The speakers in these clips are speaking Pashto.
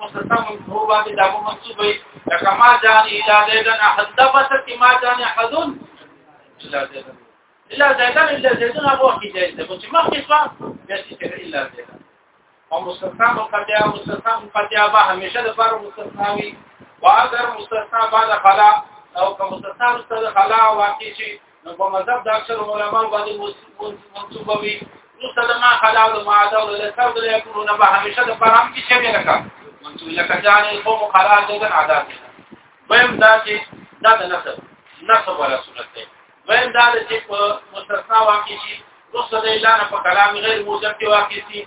مستم هو باندې دمو منصوبې کما جان الى زيدن حدبت کما جان حدن الى زيدن الى زيدن الى زيدن هغه کې ځای ته چې مخکې شو بیا چې الى زيدن او مستثنا مقدیا مستثنا مقدیا به همیشه د بار مستثنا وي او اگر مستثنا بعد خلا او کوم مستثنا مستثنا خلا واقع شي نو په مذهب د اکثر علماء باندې منسوب وي نو سلمہ خلاو د معاده او له سر د یکونو نه به همیشه د پرام کې شي لکه منسوب لکه ځان قوم خلاو د عادت ویم دا چې دا د نسب نسب ولا سنت دی ویم دا چې په مستثنا واقع شي نو سره اعلان په کلام غیر موجب کې واقع شي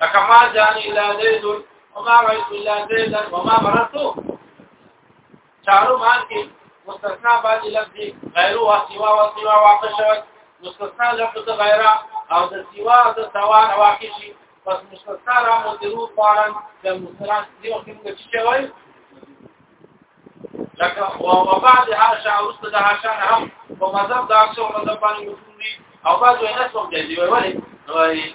لکه ما جان الا زید وما رأيت الا زید وما مررت چارو مان کې مستثنا باندې لفظ غیر او سوا او سوا واقع شوی مستثنا لفظ غیر او د سوا د سوا واقع شي پس مستثنا را مدرو فارن د مستثنا دی او کوم چې شوی لکه او بعد هاشا او است د هاشا هم په مذهب د اکثر مذهب باندې او بعض وینه څوم دی ویلي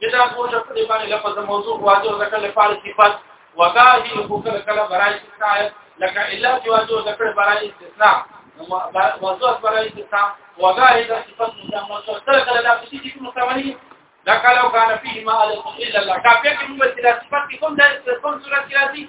کدا کوشه په دې باندې لفظ موضوع واجو ذکر لپاره صفات وغاهي وکړه کله برای استثناء لکه الا جوازو ذکر برای استثناء موضوع برای استثناء وغاهي د صفات مستعمل سره کله د پسې چې مستعملي دا کله کان فيه ما الا الله کافي کې موږ چې صفات کوم د کوم صورت کې راځي